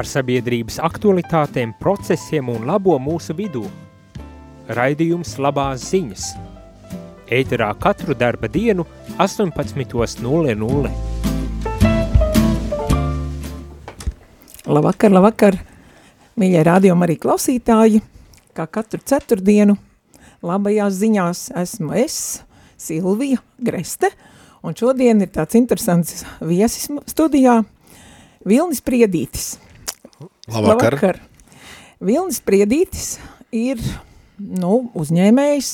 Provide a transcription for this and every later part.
par sabiedrības aktualitātēm, procesiem un labo mūsu vidū. Raidījums labās ziņas. Ēterā katru darba dienu 18.00. Labvakar, labvakar, mīļie rādījumi arī klausītāji, kā katru ceturtdienu labajās ziņās esmu es, Silvija Greste, un šodien ir tāds interesants viesis studijā, Vilnis Priedītis. Labvakar. labvakar. Vilnis Priedītis ir, nu, uzņēmējs,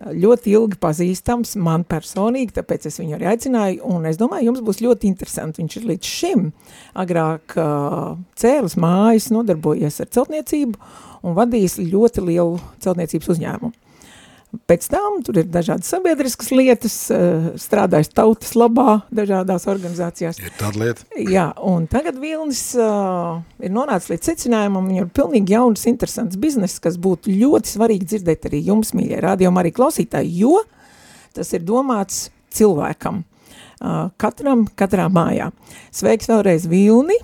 ļoti ilgi pazīstams man personīgi, tāpēc es viņu arī aicināju, un es domāju, jums būs ļoti interesanti. Viņš ir līdz šim agrāk uh, cēlis mājas, nodarbojies ar celtniecību un vadījis ļoti lielu celtniecības uzņēmumu. Pēc tam tur ir dažādas sabiedriskas lietas, uh, strādājis tautas labā dažādās organizācijās. Ir tāda lieta. Jā, un tagad Vilnis uh, ir nonācis līdz secinājumam, viņam ir pilnīgi jauns, interesants bizness, kas būtu ļoti svarīgi dzirdēt arī jums, mīļie rādījumi, arī klausītāji, jo tas ir domāts cilvēkam, uh, katram, katrā mājā. Sveiks vēlreiz Vilni,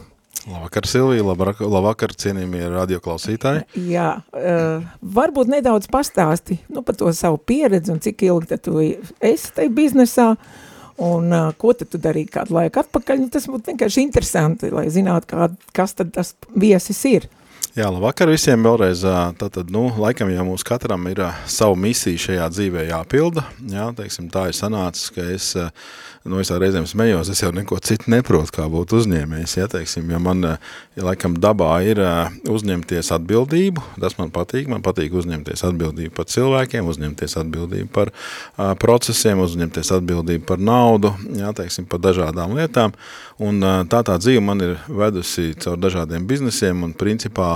Labvakar, Silvija, labvakar, cienījamie radioklausītāji. Jā, uh, varbūt nedaudz pastāsti nu, par to savu pieredzi un cik ilgi tu esi tajā biznesā un uh, ko tad tu darīji kādu laiku atpakaļ. Nu, tas būtu vienkārši interesanti, lai zinātu, kā, kas tad tas viesis ir. Jā, labvakar visiem vēlreiz. Tātad, nu, laikam jau mums katram ir savu misiju šajā dzīvē jāpilda. Jā, teiksim, tā ir sanācis, ka es, nu, es reizēm smējos, es jau neko citu neprotu, kā būt uzņēmējs, ja, teiksim, jo man, ja laikam dabā ir uzņemties atbildību, tas man patīk, man patīk uzņemties atbildību par cilvēkiem, uzņemties atbildību par uh, procesiem, uzņemties atbildību par naudu, jā, teiksim, par dažādām lietām, un uh, tā tā dzīve man ir vedusi caur dažādiem biznesiem, un principā,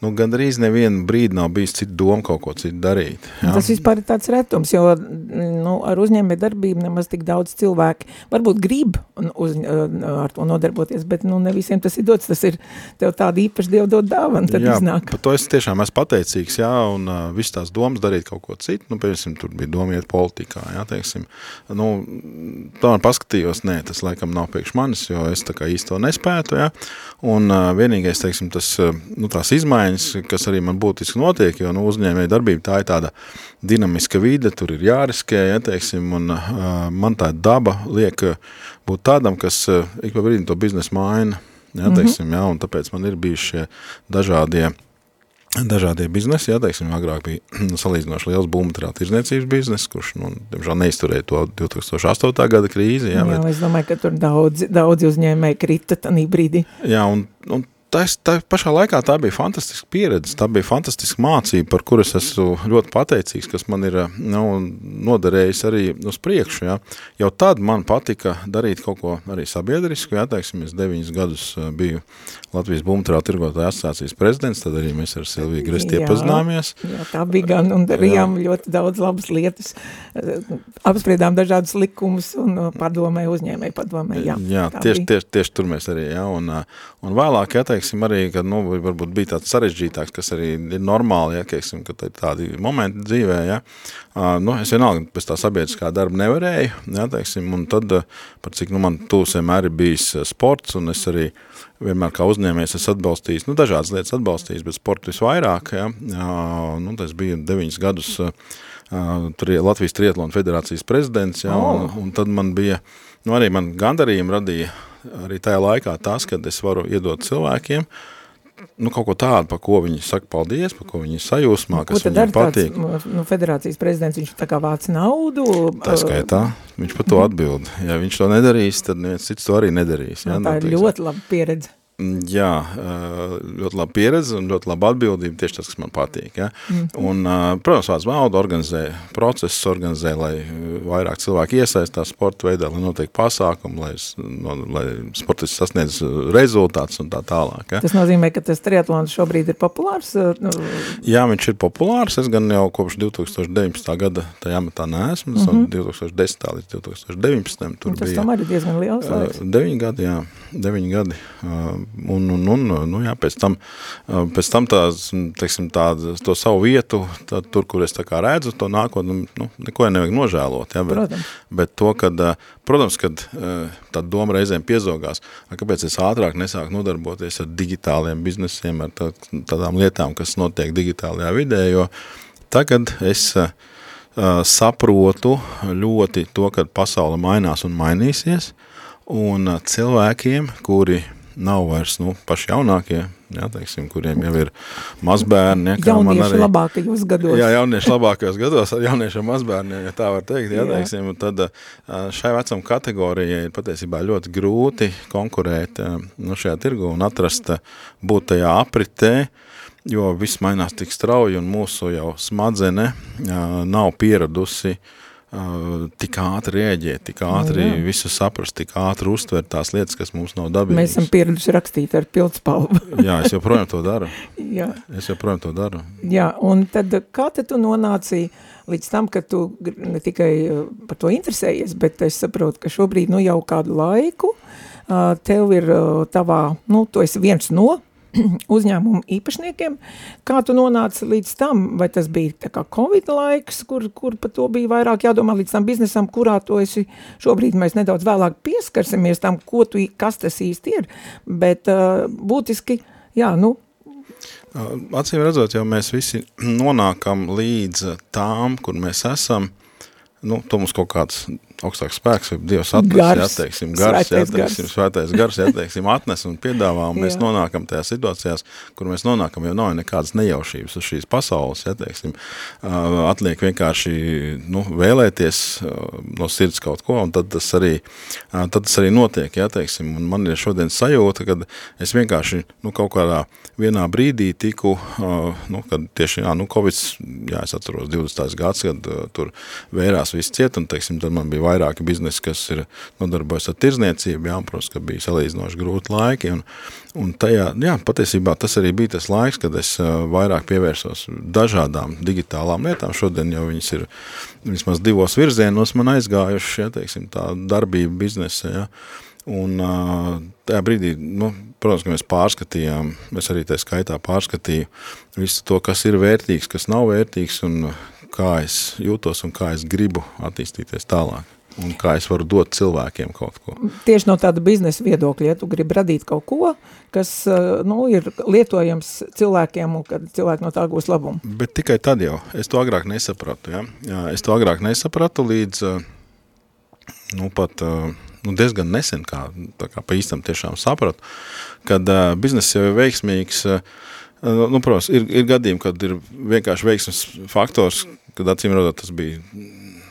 nu, gandrīz nevienu brīdi nav bijis citu doma kaut ko citu darīt. Jā. Tas vispār ir tāds retums, jo nu, ar uzņēmē darbību nemaz tik daudz cilvēki varbūt grib uz, ar to nodarboties, bet nu, ne visiem tas ir dots, tas ir tev tāda īpaši Dievu dot dāvana, tad jā, iznāk. par to es tiešām esmu pateicīgs, jā, un uh, viss tās domas darīt kaut ko citu, nu, piemēram, tur bija doma iet politikā, jā, teiksim, nu, tā man paskatījos, nē, tas laikam nav priekš manis, jo es tā kā īsti to nespētu, jā, un uh, vienīgais, teiksim, tas, uh, nu, tās izmaiņas, kas arī man būtiski notiek, jo nu, uzņēmēja darbība tā ir tāda dinamiska vide, tur ir jāriskē, ja, teiksim, un uh, man tā daba liek būt tādam, kas uh, ik pa brīdim to biznesu maina, ja, teiksim, mm -hmm. ja, un tāpēc man ir bijuši šie dažādie dažādie biznesi, jā, teiksim, agrāk bija salīdzinoši liels būmaterāla tirzniecības biznes, kurš, nu, diemžēl neizturēja to 2008. gada krīzi. Jā, jā bet, es domāju, ka tur daudz, daudz uzņēmēji krita tanī brīdī. Jā, un, un tas, tā pašā laikā tā bija fantastiska pieredze, tā bija fantastiska mācība, par kuras esmu ļoti pateicīgs, kas man ir nu, noderējis arī uz priekšu. Ja. Jau tad man patika darīt kaut ko arī sabiedrisku, ja, teiksim, es deviņus gadus biju Latvijas bumtrā tirgotāja asociācijas prezidents, tad arī mēs ar Silviju Gresti iepazināmies. Jā, tā bija gan, un darījām jā. ļoti daudz labas lietas, apspriedām dažādas likumus un padomē, uzņēmēji padomē, jā. Jā, tieši, tieši, tieši tur mēs arī, jā, un, un vēlāk, ja, teiksim, arī, kad, nu, varbūt bija tāds sarežģītāks, kas arī ir normāli, ja, teiksim, ka tādi momenti dzīvē, ja, nu, es vienalga pēc tā sabiedriskā darba nevarēju, ja, teiksim, un tad, par cik, nu, man tūs vienmēr ir bijis sports, un es arī vienmēr kā uzņēmējs es atbalstījis, nu, dažādas lietas atbalstījis, bet sportu visvairāk, ja, nu, tas bija deviņas gadus, tur Latvijas Triatlona federācijas prezidents, ja, Oh. un, un tad man bija, nu, arī man gandarījumu radīja arī tajā laikā tas, kad es varu iedot cilvēkiem, nu, kaut ko tādu, par ko viņi saka paldies, par ko viņi sajūsmā, Ko kas viņiem dara tāds, patīk. nu, federācijas prezidents, viņš tā kā vāc naudu? Tā skaitā, viņš par to atbild. Ja viņš to nedarīs, tad neviens cits to arī nedarīs. Ja, Nu, tā nu, ir ļoti laba pieredze. Jā, ļoti laba pieredze un ļoti laba atbildība, tieši tas, kas man patīk. Ja? Mm. Un, protams, vārds valda organizē procesus, organizē, lai vairāk cilvēki iesaistās sporta veidā, lai notiek pasākumi, lai, no, lai sportists sasniedz rezultātus un tā tālāk. Ja? Tas nozīmē, ka tas triatlons šobrīd ir populārs? Nu, Jā, viņš ir populārs. Es gan jau kopš 2019. gada tajā amatā neesmu. Tas mm -hmm. no 2010. līdz 2019. tur tas bija. tomēr ir diezgan liels laiks. Uh, deviņi gadi, jā, deviņi gadi. Un, un, un nu, jā, pēc tam, pēc tam tās, teiksim, tādu, to savu vietu, tā, tur, kur es tā kā redzu, to nākotni, nu, neko nevajag nožēlot, ja, bet, protams. bet to, kad, protams, kad tā doma reizēm piezogās, kāpēc es ātrāk nesāku nodarboties ar digitāliem biznesiem, ar tā, tādām lietām, kas notiek digitālajā vidē, jo tagad es saprotu ļoti to, ka pasaule mainās un mainīsies, un cilvēkiem, kuri nav vairs nu, paši jaunākie, jā, teiksim, kuriem jau ir mazbērni. Ja, jaunieši arī, labākajos gados. Jā, jaunieši labākajos gados, jaunieši ar mazbērniem, ja tā var teikt, jā, jā. teiksim, tad šai vecam kategorijai ir patiesībā ļoti grūti konkurēt nu, šajā tirgu un atrast būt tajā apritē, jo viss mainās tik strauji un mūsu jau smadzene nav pieradusi uh, tik ātri rēģēt, tik ātri jā, jā. visu saprast, tik ātri uztvert tās lietas, kas mums nav dabīgas. Mēs esam pieraduši rakstīt ar pildspalvu. jā, es joprojām to daru. jā. Es joprojām to daru. Jā, un tad kā tad tu nonāci līdz tam, ka tu ne tikai par to interesējies, bet es saprotu, ka šobrīd nu jau kādu laiku tev ir tavā, nu, tu esi viens no uzņēmumu īpašniekiem. Kā tu nonāci līdz tam? Vai tas bija Covid laiks, kur, kur par to bija vairāk jādomā līdz tam biznesam, kurā tu esi šobrīd mēs nedaudz vēlāk pieskarsimies tam, ko tu, kas tas īsti ir, bet uh, būtiski, jā, nu, Acīm redzot, jau mēs visi nonākam līdz tām, kur mēs esam, nu, to mums kaut kāds augstāks spēks, vai Dievs atnes, jāteiksim, gars, svētais jāteiksim, gars. svētais gars, jāteiksim, atnes un piedāvā, un mēs nonākam tajā situācijās, kur mēs nonākam, jo nav nekādas nejaušības uz šīs pasaules, jāteiksim, atliek vienkārši, nu, vēlēties no sirds kaut ko, un tad tas arī, tad tas arī notiek, jāteiksim, un man ir šodien sajūta, kad es vienkārši, nu, kaut kādā vienā brīdī tiku, nu, kad tieši, jā, nu, Covid, jā, es atceros 20. gads, kad tur vērās viss ciet, un, teiksim, tad man bija vairāki biznesi, kas ir nodarbojas ar tirzniecību, jā, protams, ka bija salīdzinoši grūti laiki, un, un tajā, jā, patiesībā tas arī bija tas laiks, kad es vairāk pievērsos dažādām digitālām lietām, šodien jau viņas ir vismaz divos virzienos man aizgājuši, ja, teiksim, tā darbība biznesa, ja, un tajā brīdī, nu, protams, ka mēs pārskatījām, mēs arī tā skaitā pārskatīju visu to, kas ir vērtīgs, kas nav vērtīgs, un kā es jūtos un kā es gribu attīstīties tālāk un kā es varu dot cilvēkiem kaut ko. Tieši no tāda biznesa viedokļa, ja tu gribi radīt kaut ko, kas eh, nu, ir lietojams cilvēkiem un kad cilvēki no tā gūs labumu. Bet tikai tad jau, es to agrāk nesapratu, ja? Es to agrāk nesapratu līdz, eh, nu pat eh, nu, diezgan nesen, kā, kā pa īstam tiešām sapratu, kad bizness jau ir veiksmīgs, nu, protams, ir, ir gadījumi, kad ir vienkārši veiksmes faktors, kad acīm rodot tas bija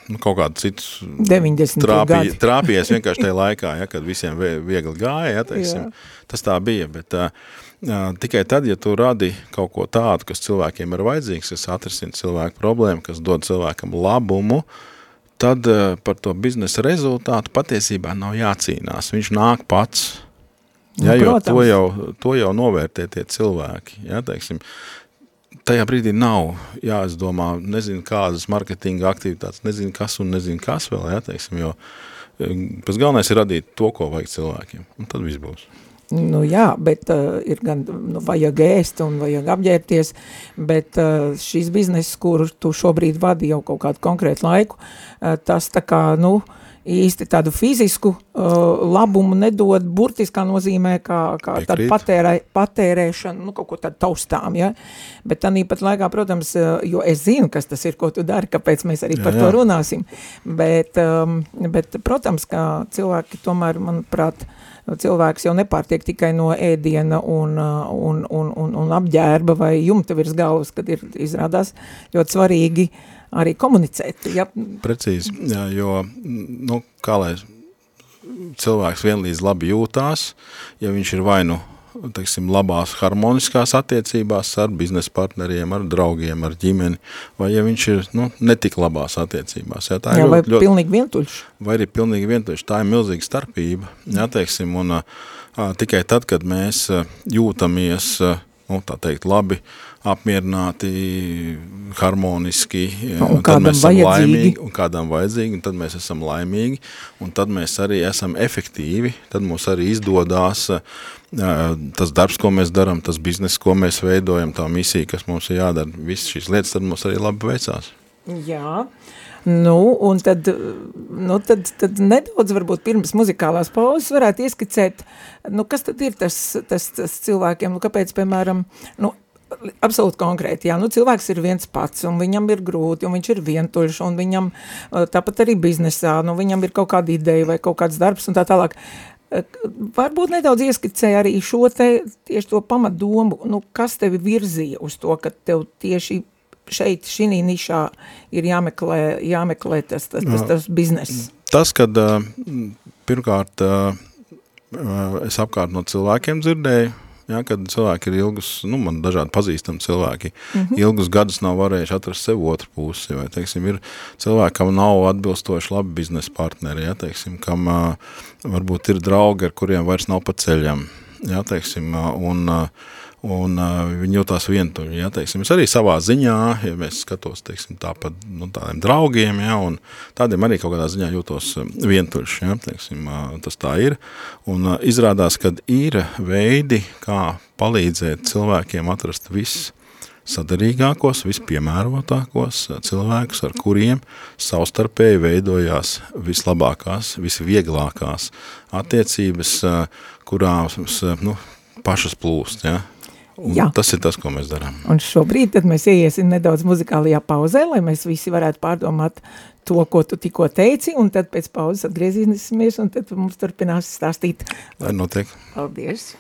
nu, kaut kādu citu 90 trāpī, trāpījies vienkārši tajā laikā, ja, kad visiem viegli gāja, ja, teiksim, tas tā bija, bet uh, tikai tad, ja tu radi kaut ko tādu, kas cilvēkiem ir vajadzīgs, kas atrisina cilvēku problēmu, kas dod cilvēkam labumu, tad uh, par to biznesa rezultātu patiesībā nav jācīnās, viņš nāk pats, ja, nu, jo to jau, to jau novērtē tie cilvēki, ja, teiksim, uh, tajā brīdī nav jāizdomā, nezinu kādas marketinga aktivitātes, nezinu kas un nezinu kas vēl, jā, teiksim, jo eh, pēc galvenais ir radīt to, ko vajag cilvēkiem, un tad viss būs. Nu jā, bet uh, ir gan nu, vajag ēst un vajag apģērbties, bet uh, šīs biznesa, kuru tu šobrīd vadi jau kaut kādu konkrētu laiku, uh, tas tā kā, nu, uh, īsti tādu fizisku uh, labumu nedod burtiskā nozīmē, kā, kā tāda patērē, patērēšana, nu, kaut ko tādu taustām, ja? Bet tā pat laikā, protams, uh, jo es zinu, kas tas ir, ko tu dari, kāpēc mēs arī jā, par jā. to runāsim, bet, um, bet, protams, kā cilvēki tomēr, manuprāt, cilvēks jau nepārtiek tikai no ēdiena un, uh, un, un, un, un apģērba vai jumta virs galvas, kad ir izrādās ļoti svarīgi uh, arī komunicēt. Ja? Precīzi, jā, jo, nu, kā lai cilvēks vienlīdz labi jūtās, ja viņš ir vai nu teiksim, labās harmoniskās attiecībās ar biznesa partneriem, ar draugiem, ar ģimeni, vai ja viņš ir nu, netik labās attiecībās. Jā, tā jā, ir vai ļoti, pilnīgi vientuļš. Vai arī pilnīgi vientuļš. Tā ir milzīga starpība, jā, teiksim, un a, tikai tad, kad mēs a, jūtamies a, nu, tā teikt, labi, apmierināti, harmoniski, un, esam vajadzīgi. laimīgi, un kādam vajadzīgi, un tad mēs esam laimīgi, un tad mēs arī esam efektīvi, tad mums arī izdodās tas darbs, ko mēs darām, tas biznes, ko mēs veidojam, tā misija, kas mums ir jādara, visas šīs lietas, tad mums arī labi veicās. Jā, Nu, un tad, nu, tad, tad nedaudz varbūt pirms muzikālās pauzes varētu ieskicēt, nu, kas tad ir tas, tas, tas cilvēkiem, nu, kāpēc, piemēram, nu, absolūti konkrēti, jā, nu cilvēks ir viens pats, un viņam ir grūti, un viņš ir vientuļš, un viņam tāpat arī biznesā, nu viņam ir kaut kāda ideja vai kaut kāds darbs un tā tālāk. Varbūt nedaudz ieskicēja arī šo te, tieši to pamatdomu, nu kas tevi virzīja uz to, ka tev tieši šeit, šī nišā ir jāmeklē, jāmeklē tas, tas, tas, tas bizness? Tas, kad pirmkārt es apkārt no cilvēkiem dzirdēju, Ja, kad cilvēki ir ilgus, nu, man dažādi pazīstami cilvēki, mm -hmm. ilgus gadus nav varējuši atrast sev otru pusi, vai, teiksim, ir cilvēki, kam nav atbilstoši labi biznesa partneri, ja, teiksim, kam uh, varbūt ir draugi, ar kuriem vairs nav pa ceļam, ja, teiksim, uh, un uh, un uh, viņi jūtās vientuļi, ja, teiksim, es arī savā ziņā, ja mēs skatos, teiksim, tā pa nu, tādiem draugiem, ja, un tādiem arī kaut kādā ziņā jūtos vientuļš, ja, teiksim, uh, tas tā ir, un uh, izrādās, kad ir veidi, kā palīdzēt cilvēkiem atrast viss, sadarīgākos, vispiemērotākos cilvēkus, ar kuriem savstarpēji veidojās vislabākās, visvieglākās attiecības, kurās nu, pašas plūst. Ja? Un Jā. Tas ir tas, ko mēs darām. Un šobrīd tad mēs ieiesim nedaudz muzikālajā pauzē, lai mēs visi varētu pārdomāt to, ko tu tikko teici, un tad pēc pauzes atgriezīsimies, un tad mums turpinās stāstīt. Lai notiek. Paldies.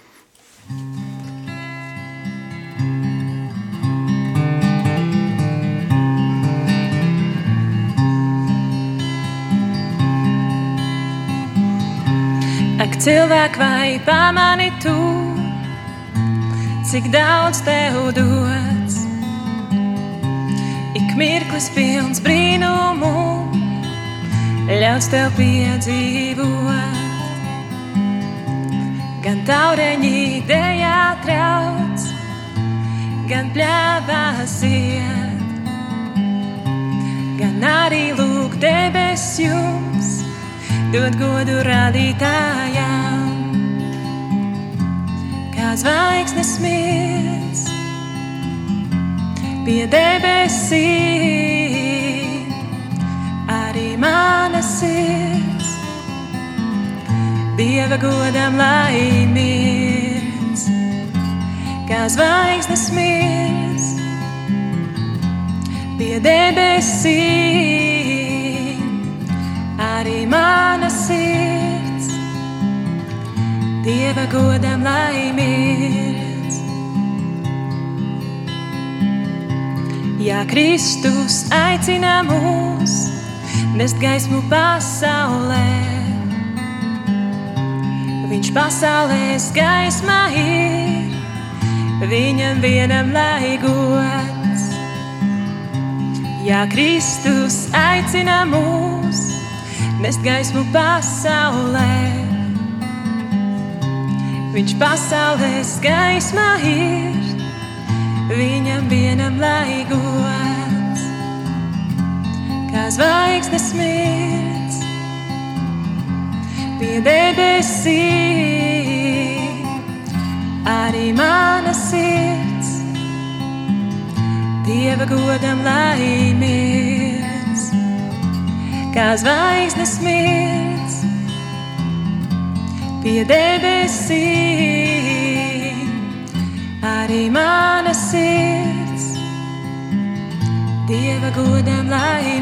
Ak, cilvēki vai pamani tu, cik daudz tev dots. Ik mirklis pilns brīnumu, ļauts tev piedzīvot. Gan taureņi dejā trauc, gan pļāvās iet, gan arī lūk debes jums, dod godu radītājām kā zvaigznes mirst pie debesīm. Arī mana sirds Dieva godam lai mirst, kā zvaigznes mirst pie debesīm. Arī mana sirds Dieva godam laimīgs. Ja Kristus aicina mūs nest gaismu pasaulē, Viņš pasaulēs gaismā ir, viņam vienam lai gods. Ja Kristus aicina mūs nest gaismu pasaulē, Viņš pasaulēs gaismā ir, viņam vienam lai gods, kā zvaigznes mirts. Pie debesīm. Arī mana sirds. Dieva godam lai mirts, kā zvaigznes mirts pie debesīm. Arī mana sirds Dieva godam laimīgs.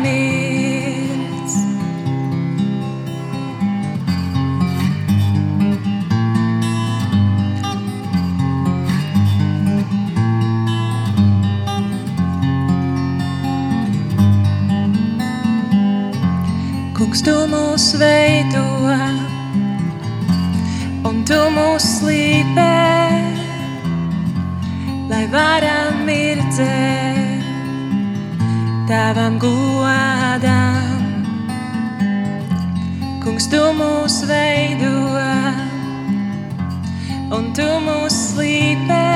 Kungs, tu mūs veido tu mūs slīpē, lai varam mirdzēt tavam godam. Kungs, tu mūs veido un tu mūs slīpē,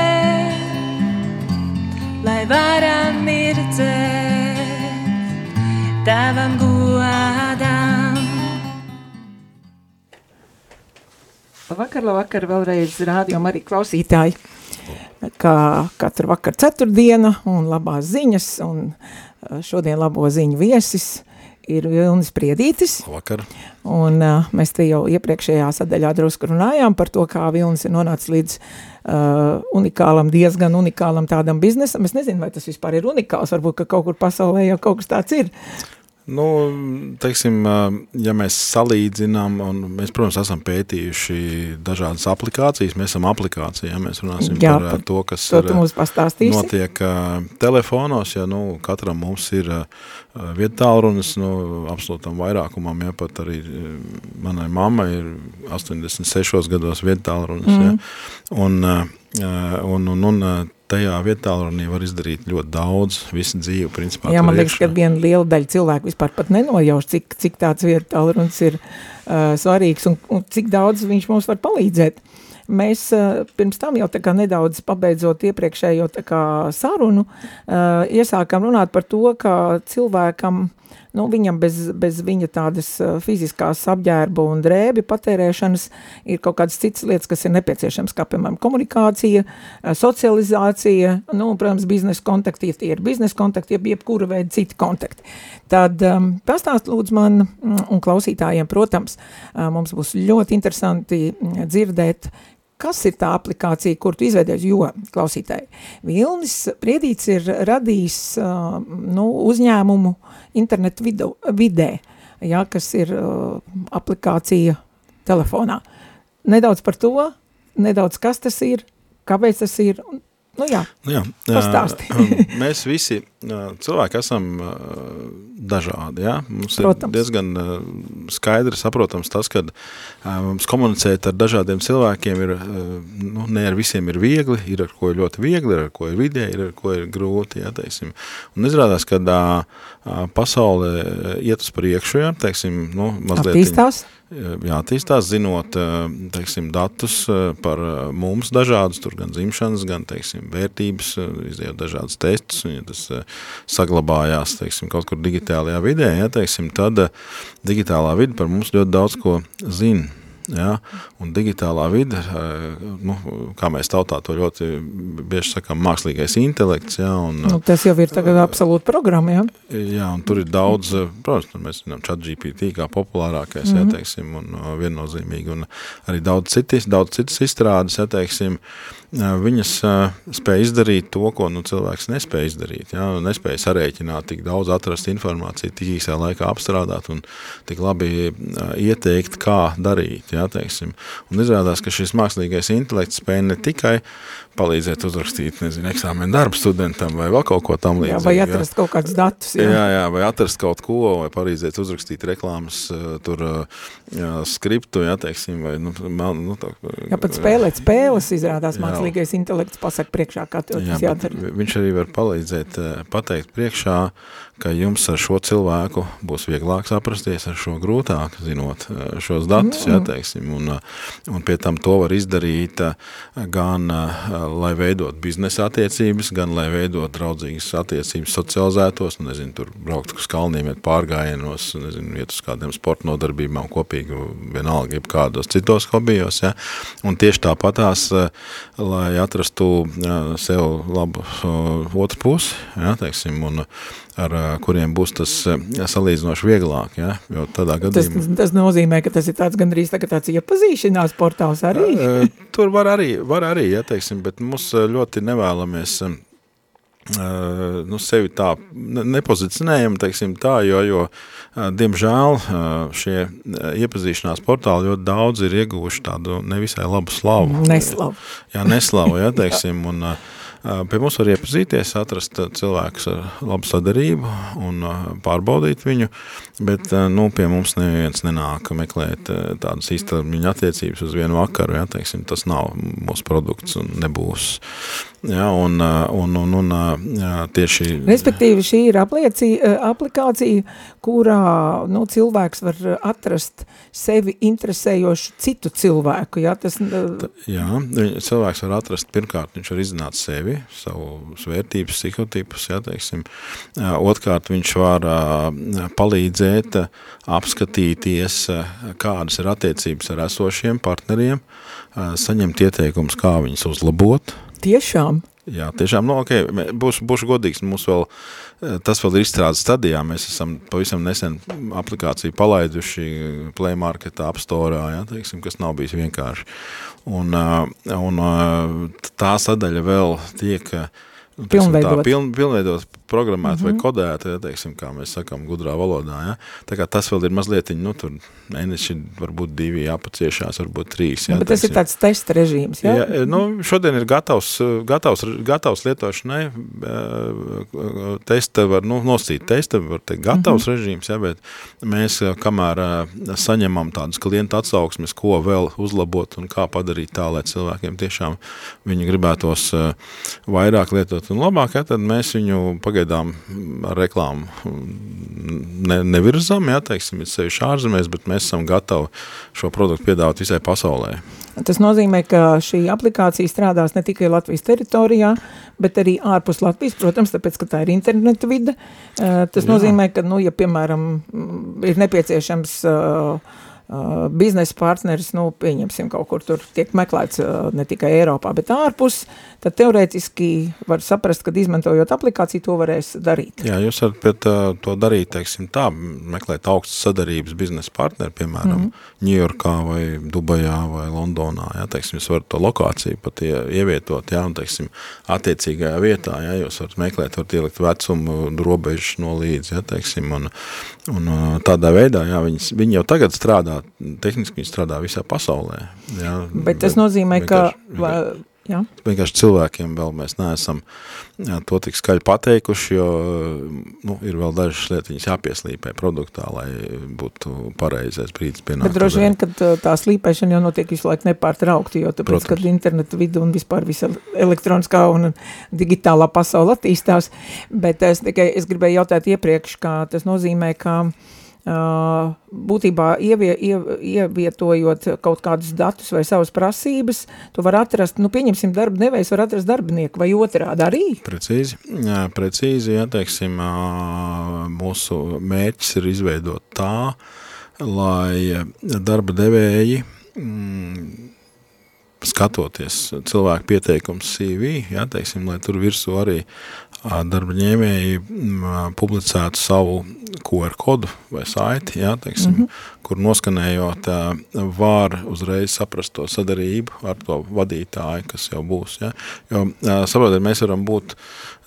lai varam mirdzēt tavam godam. Labvakar, labvakar, vēlreiz rādījām arī klausītāji, kā katru vakar ceturtdiena un labās ziņas, un uh, šodien labo ziņu viesis ir Vilnis Priedītis. Vakar. Un uh, mēs te jau iepriekšējā sadaļā drusku runājām par to, kā Vilnis ir nonācis līdz uh, unikālam, diezgan unikālam tādam biznesam. Es nezinu, vai tas vispār ir unikāls, varbūt, ka kaut kur pasaulē jau kaut kas tāds ir. Nu, teiksim, ja mēs salīdzinām, un mēs, protams, esam pētījuši dažādas aplikācijas, mēs esam aplikācija, ja mēs runāsim Jā, par par to, kas To ir, notiek telefonos, ja nu, katram mums ir vietālrunas, nu, absolūtam vairākumam, ja pat arī manai mammai ir 86 gados vietālrunas, mm. ja, un, un, un, un uh, tajā vietālrunī var izdarīt ļoti daudz, visu dzīvi, principā. Jā, man liekas, iekšā. ka viena liela daļa cilvēku vispār pat nenojauš, cik, cik tāds vietālrunis ir uh, svarīgs un, un cik daudz viņš mums var palīdzēt. Mēs uh, pirms tam jau tā kā nedaudz pabeidzot iepriekšējo tā kā sarunu, uh, iesākām runāt par to, ka cilvēkam, nu, viņam bez, bez viņa tādas uh, fiziskās apģērba un drēbi patērēšanas ir kaut kādas citas lietas, kas ir nepieciešams, kā piemēram komunikācija, uh, socializācija, nu, un, protams, biznesa kontakti, ja tie ir biznesa kontakti, jeb jebkura veida citi kontakti. Tad um, pastāst lūdzu man mm, un klausītājiem, protams, uh, mums būs ļoti interesanti mm, dzirdēt, kas ir tā aplikācija, kur tu izveidojies, jo, klausītāji, Vilnis Priedīts ir radījis uh, nu, uzņēmumu internetu vidu, vidē, ja, kas ir uh, aplikācija telefonā. Nedaudz par to, nedaudz kas tas ir, kāpēc tas ir, nu jā, Nu Jā, Pastāsti. mēs visi cilvēki esam dažādi. Ja? Mums Protams. ir diezgan skaidri saprotams tas, ka mums komunicēt ar dažādiem cilvēkiem ir, nu, ne ar visiem ir viegli, ir ar ko ir ļoti viegli, ir ar ko ir vidē, ir ar ko ir grūti. Ja, teiksim. Un izrādās, ka pasaule iet uz priekšu, ja, teiksim, nu, mazliet attīstās. Jāattīstās, zinot eh, teiksim, datus eh, par eh, mums dažādus, tur gan dzimšanas, gan teiksim, vērtības, izdējot dažādas testus, un ja tas saglabājās teiksim, kaut kur digitālajā vidē, ja, teiksim, tad digitālā vide par mums ļoti daudz ko zina. Ja? Un digitālā vide, nu, kā mēs tautā to ļoti bieži sakām, mākslīgais intelekts, ja? un, Nu, tas jau ir tagad absolūti programma, jā. Jā, un tur ir daudz, eh, protams, tur mēs zinām chat GPT kā populārākais, mm -hmm. jā, teiksim, un viennozīmīgi, un arī daudz citas, daudz citas izstrādes, jā, teiksim, uh, viņas spēja izdarīt to, ko, nu, cilvēks nespēja izdarīt, un nespēja sarēķināt tik daudz atrast informāciju, tik īsā laikā apstrādāt un tik labi ieteikt, kā darīt, teiksim. Un izrādās, ka šis mākslīgais intelekts spēja ne tikai palīdzēt uzrakstīt, nezinu, eksāmenu darbu studentam vai vēl kaut ko tam līdzīgu. jā vai atrast kaut kādus datus, jā. Jā, jā, vai atrast kaut ko, vai palīdzēt uzrakstīt reklāmas uh, tur uh, jā, skriptu, jā, teiksim, vai, nu, man, nu tā. Jā, pat spēlēt spēles izrādās Jā. mākslīgais intelekts pasaka priekšā, kā tev Jā, jādara. vi- viņš arī var palīdzēt pateikt priekšā, ka jums ar šo cilvēku būs vieglāk saprasties, ar šo grūtāk, zinot šos datus, jā, teiksim, un, un pie tam to var izdarīt gan, uh, lai veidot biznesa attiecības, gan lai veidot draudzīgas attiecības socializētos, nu, nezinu, tur braukt uz kalniem, iet pārgājienos, nezinu, iet uz kādiem sporta nodarbībām kopīgi, vienalga, jeb kādos citos hobijos, ja? un tieši tāpatās, eh, lai atrastu eh, sev labu eh, otru pusi, ja, teiksim, un ar kuriem būs tas salīdzinoši vieglāk, ja? jo tādā Tas, gadījumā... tas nozīmē, ka tas ir tāds gandrīz tā, tāds iepazīšanās portāls arī. Tur var arī, var arī, ja, teiksim, bet mums ļoti nevēlamies nu, sevi tā ne- nepozicionējam, teiksim tā, jo, jo diemžēl šie iepazīšanās portāli ļoti daudz ir ieguvuši tādu nevisai labu slavu. Neslavu. Jā, neslavu, ja, teiksim, un pie mums var iepazīties, atrast cilvēkus ar labu sadarību un pārbaudīt viņu, bet, nu, pie mums neviens nenāk meklēt tādas īstermiņa attiecības uz vienu vakaru, ja, teiksim, tas nav mūsu produkts un nebūs. Ja, un, un, un, un jā, tieši... Respektīvi, šī ir aplicī, aplikācija, kurā nu, cilvēks var atrast sevi interesējošu citu cilvēku. Ja? Tas, Ta, jā, cilvēks var atrast, pirmkārt, viņš var izzināt sevi, savu vērtības, psihotipus, ja, teiksim. Otkārt, viņš var palīdzēt apskatīties, kādas ir attiecības ar esošiem partneriem, saņemt ieteikums, kā viņas uzlabot, Tiešām? Jā, tiešām, nu, ok, būšu, būšu godīgs, mums vēl, tas vēl ir izstrādes stadijā, mēs esam pavisam nesen aplikāciju palaiduši Play Marketā, App Store'ā, ja, teiksim, kas nav bijis vienkārši. Un, un tā sadaļa vēl tiek, nu, pilnveidot. Tā, piln, pilnveidot programmēt mm -hmm. vai mhm. kodēt, ja, teiksim, kā mēs sakām gudrā valodā. Ja. Tā kā tas vēl ir mazliet, nu, tur mēneši varbūt divi jāpaciešās, varbūt trīs. Ja, Bet tas teiksim. ir tāds testa režīms, ja? ja nu, šodien ir gatavs, gatavs, gatavs lietošanai, testa var, nu, nosīt testa, var teikt, gatavs mm -hmm. režīms, ja, bet mēs, kamēr saņemam tādas klientu atsauksmes, ko vēl uzlabot un kā padarīt tā, lai cilvēkiem tiešām viņi gribētos vairāk lietot un labāk, ja, tad mēs viņu pagaidām pagaidām ar reklāmu ne, nevirzam, ja, teiksim, ir sevišķi ārzemēs, bet mēs esam gatavi šo produktu piedāvāt visai pasaulē. Tas nozīmē, ka šī aplikācija strādās ne tikai Latvijas teritorijā, bet arī ārpus Latvijas, protams, tāpēc, ka tā ir interneta vide. Tas Jā. nozīmē, ka, nu, ja, piemēram, ir nepieciešams uh, Uh, biznesa partneris, nu, pieņemsim, kaut kur tur tiek meklēts uh, ne tikai Eiropā, bet ārpus, tad teorētiski var saprast, ka izmantojot aplikāciju to varēs darīt. Jā, jūs varat pēc uh, to darīt, teiksim tā, meklēt augstas sadarības biznesa partneri, piemēram, mm -hmm. Ņujorkā vai Dubajā vai Londonā, jā, teiksim, jūs varat to lokāciju pat ievietot, jā, un, teiksim, attiecīgajā vietā, jā, jūs varat meklēt, varat ielikt vecumu robežas no līdz, jā, teiksim, un, un tādā veidā, jā, viņi, viņi jau tagad strādā tehniski strādā visā pasaulē. Jā, Bet tas nozīmē, ka... Vienkārši, Jā. Vienkārši cilvēkiem vēl mēs neesam jā, to tik skaļi pateikuši, jo nu, ir vēl dažas lietiņas jāpieslīpē produktā, lai būtu pareizais brīdis pienākt. Bet droši vien, kad tā slīpēšana jau notiek visu laiku nepārtraukti, jo tāpēc, Protams. kad interneta vidu un vispār visa elektroniskā un digitālā pasaula attīstās, bet es tikai es gribēju jautāt iepriekš, kā tas nozīmē, ka būtībā ievie, ie, ievietojot kaut kādus datus vai savas prasības, tu var atrast, nu pieņemsim darba devējs, var atrast darbinieku vai otrādi arī? Precīzi, jā, precīzi, ja teiksim, mūsu mērķis ir izveidot tā, lai darba devēji mm, skatoties cilvēku pieteikums CV, ja, teiksim, lai tur virsū arī darba ņēmēji publicētu savu QR kodu vai saiti, ja, teiksim, mm -hmm. Kur noskanējot var uzreiz saprast to sadarību ar to vadītāju, kas jau būs. Ja. Jo, saprotiet, mēs varam būt